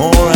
more.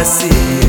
assim